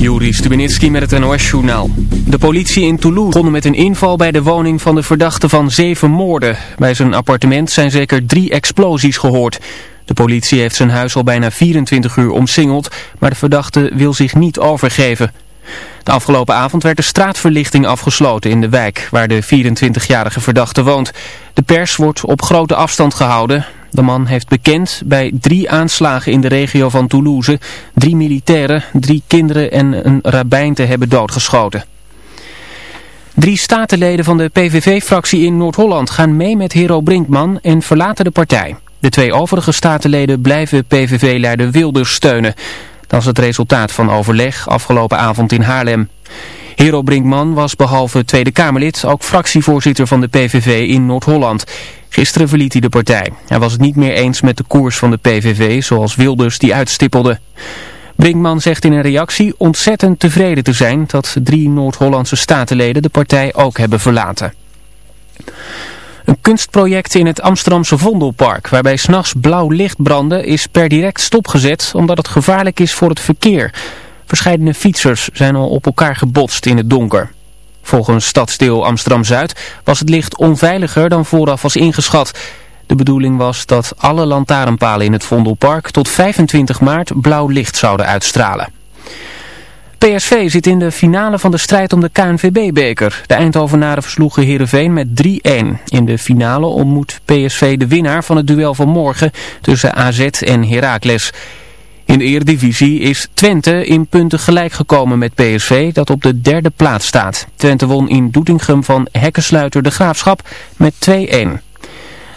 Juri Stubenitski met het NOS-journaal. De politie in Toulouse begon met een inval bij de woning van de verdachte van zeven moorden. Bij zijn appartement zijn zeker drie explosies gehoord. De politie heeft zijn huis al bijna 24 uur omsingeld, maar de verdachte wil zich niet overgeven. De afgelopen avond werd de straatverlichting afgesloten in de wijk waar de 24-jarige verdachte woont. De pers wordt op grote afstand gehouden. De man heeft bekend bij drie aanslagen in de regio van Toulouse drie militairen, drie kinderen en een rabbijn te hebben doodgeschoten. Drie statenleden van de PVV-fractie in Noord-Holland gaan mee met Hero Brinkman en verlaten de partij. De twee overige statenleden blijven PVV-leider Wilders steunen. Dat is het resultaat van overleg afgelopen avond in Haarlem. Hero Brinkman was behalve Tweede Kamerlid ook fractievoorzitter van de PVV in Noord-Holland. Gisteren verliet hij de partij. Hij was het niet meer eens met de koers van de PVV zoals Wilders die uitstippelde. Brinkman zegt in een reactie ontzettend tevreden te zijn dat drie Noord-Hollandse statenleden de partij ook hebben verlaten. Een kunstproject in het Amsterdamse Vondelpark, waarbij s'nachts blauw licht brandde, is per direct stopgezet omdat het gevaarlijk is voor het verkeer. Verscheidene fietsers zijn al op elkaar gebotst in het donker. Volgens stadsdeel Amsterdam-Zuid was het licht onveiliger dan vooraf was ingeschat. De bedoeling was dat alle lantaarnpalen in het Vondelpark tot 25 maart blauw licht zouden uitstralen. PSV zit in de finale van de strijd om de KNVB-beker. De Eindhovenaren versloegen Heerenveen met 3-1. In de finale ontmoet PSV de winnaar van het duel van morgen tussen AZ en Heracles. In de Eredivisie is Twente in punten gelijk gekomen met PSV dat op de derde plaats staat. Twente won in Doetinchem van Hekkensluiter de Graafschap met 2-1.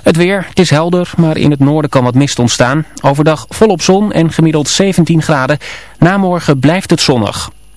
Het weer, het is helder, maar in het noorden kan wat mist ontstaan. Overdag volop zon en gemiddeld 17 graden. Na morgen blijft het zonnig.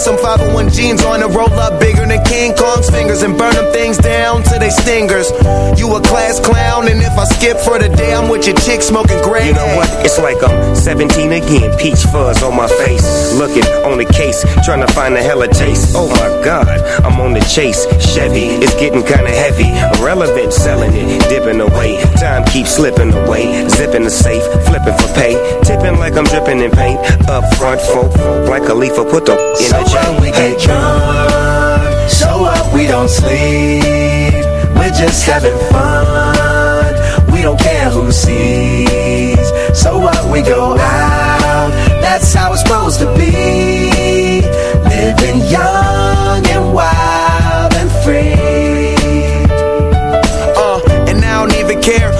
some 501 jeans on and roll up bigger than King Kong's fingers and burn them things down to they stingers. You a class clown, and if I skip for the day, I'm with your chick smoking gray. You know what? It's like I'm 17 again, peach fuzz on my face. Looking on the case, trying to find a hella taste. Oh my god, I'm chase. Chevy, it's getting kinda heavy. Irrelevant, selling it, dipping away. Time keeps slipping away. Zipping the safe, flipping for pay. Tipping like I'm dripping in paint. Up front, folk, like a leaf, put the in so the chain. we get drunk, so up, we don't sleep. We're just having fun. We don't care who sees so what we go out, that's how it's supposed to be. Living young care.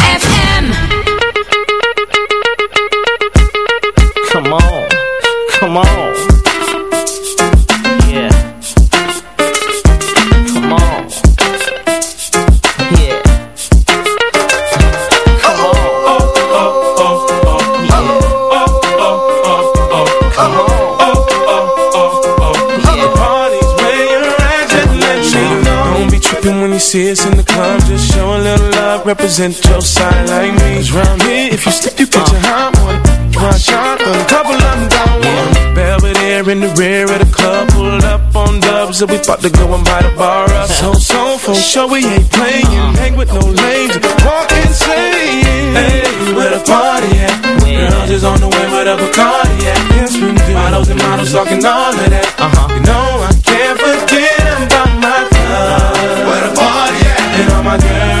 see us in the club, just show a little love, represent your side like me. Cause round here, if you slip, you get your hot one. Watch out, a couple of them down one. Belvedere in the rear of the club, pulled up on dubs, and we about to go and buy the bar up. So, so, for sure, we ain't playing. Hang with no lames, walk insane. Hey, where the party at? Girls is on the way with a Bacardi at. Yes, we do. Models and models talking all of that. Uh-huh. You know I my.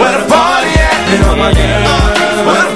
Where the party at? Where the party coming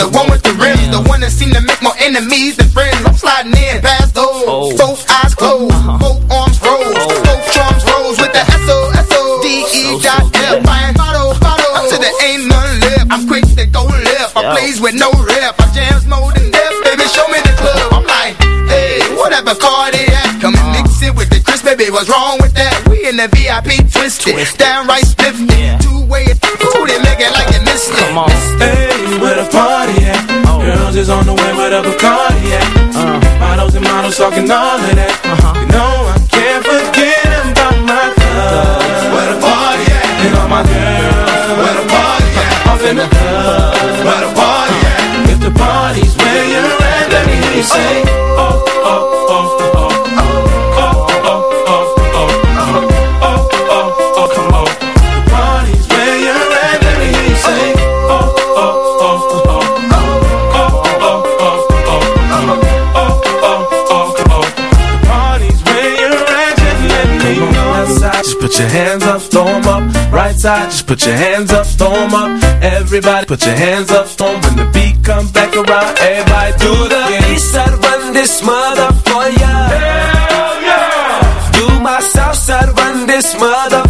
the one with the rims, the one that seem to make more enemies than friends. I'm sliding in past those, oh. both eyes closed, uh-huh. both arms rose, oh. both drums rose with the S O S O D E dot F. Fine, bottle, bottle, to the ain't none left. I'm quick to go left. I plays with no rep. I jams more than death, baby. Show me the club. I'm like, hey, whatever car they baby. What's wrong with that? We in the VIP twisted, twisted. downright spiffy. Yeah. Two way, ooh, they make it like you missed it. Come on. Hey, where the party at? Oh. Girls is on the way where the Bacardi at. Uh. Models and models talking all of that. Uh -huh. You know I can't forget about my club. Where the party at? And all my girls. Where the party at? Off in the club. Where the party at? If the party's where you're at, let me hear you say. Oh, your hands up, throw them up. Right side, just put your hands up, throw them up. Everybody put your hands up, throw them. When the beat comes back around, everybody do the east side, run this mother for ya. Hell yeah! Do my south side, run this mother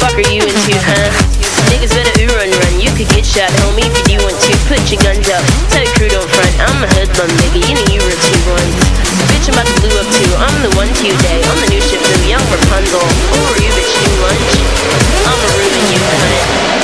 Fuck are you into, huh? Niggas better ooh run run, you could get shot, homie, if you want to. Put your guns up, tell your crew don't front. I'm a hoodlum, nigga, you know you were two ones. Bitch, I'm about to blue up too, I'm the one today. I'm the new ship new, young Rapunzel. Who are you, bitch, new lunch? I'ma ruin you, cunt.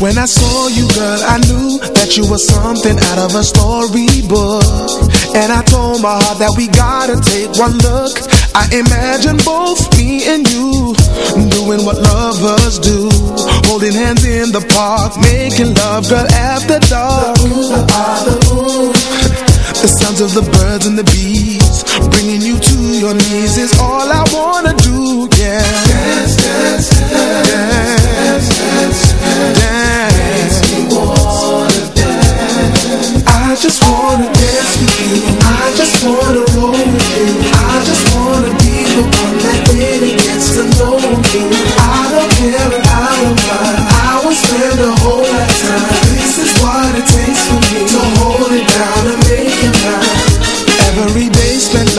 When I saw you, girl, I knew that you were something out of a storybook. And I told my heart that we gotta take one look. I imagine both me and you doing what lovers do. Holding hands in the park, making love, girl, after dark. The sounds of the birds and the bees. Bringing you to your knees is all I wanna do, yeah. Dance, dance, dance Dance, dance, dance I just wanna dance with you. I just wanna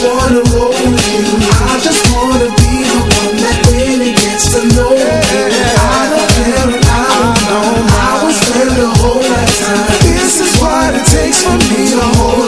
I just wanna be the one that really gets to know I don't care I a whole This is what it takes for me to hold